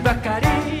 Bacari.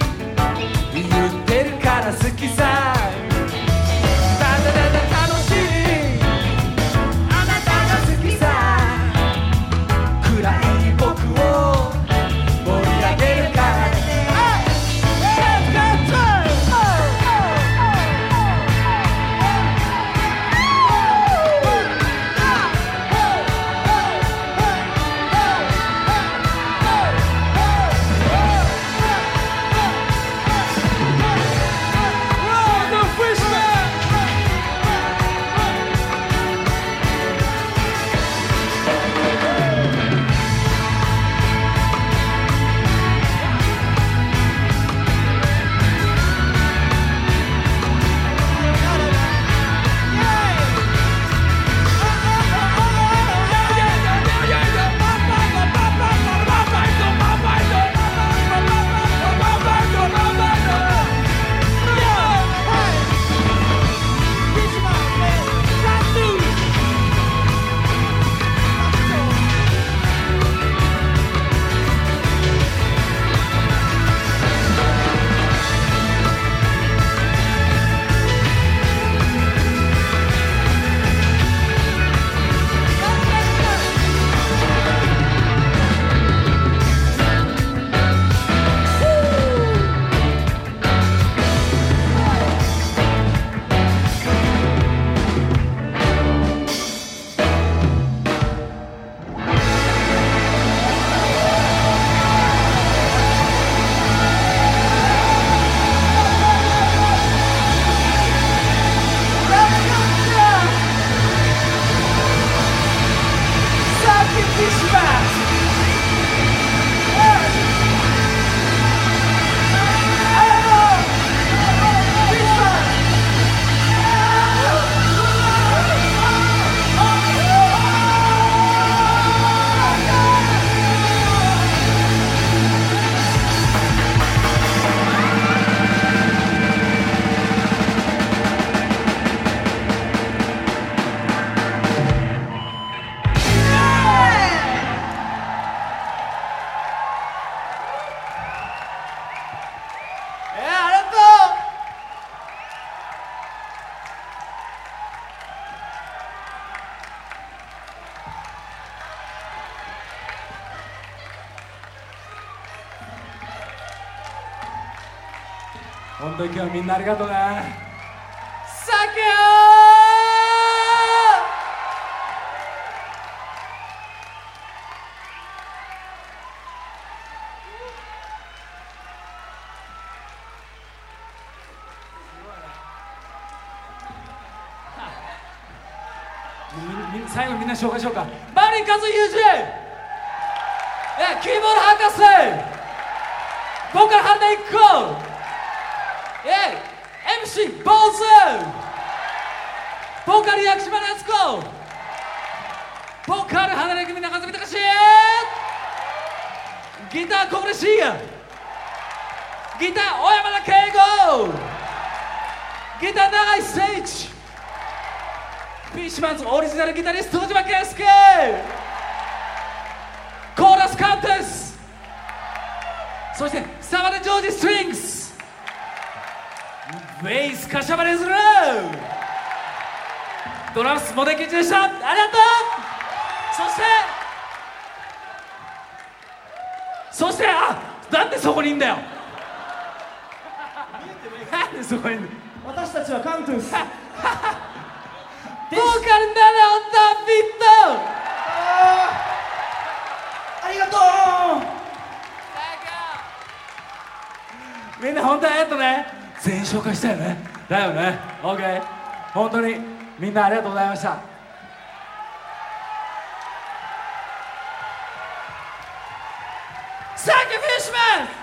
一起吧当今日みんなありがとうね。サンキュみみ最後みんな紹介しようか。マリン和裕二えキーボード博士ボーカル原田一子 MC 坊主ボーカル薬師丸敦子ボーカル花根組中住隆ギター小暮慎也ギター小山田圭吾ギター長井誠一フィッシュマンズオリジナルギタリスト戸島健介コーラスカンテスそして沢田ジョージストリングスベースカシャバレズルドラムスモデキチでした。ありがとう。そしてそしてあなんでそこにいんだよ。なんでそこにいんだよ。私たちはカントゥースボーカルなら全員紹介したよね。だよね。OK 本当にみんなありがとうございました。サンキューフィッシュマン！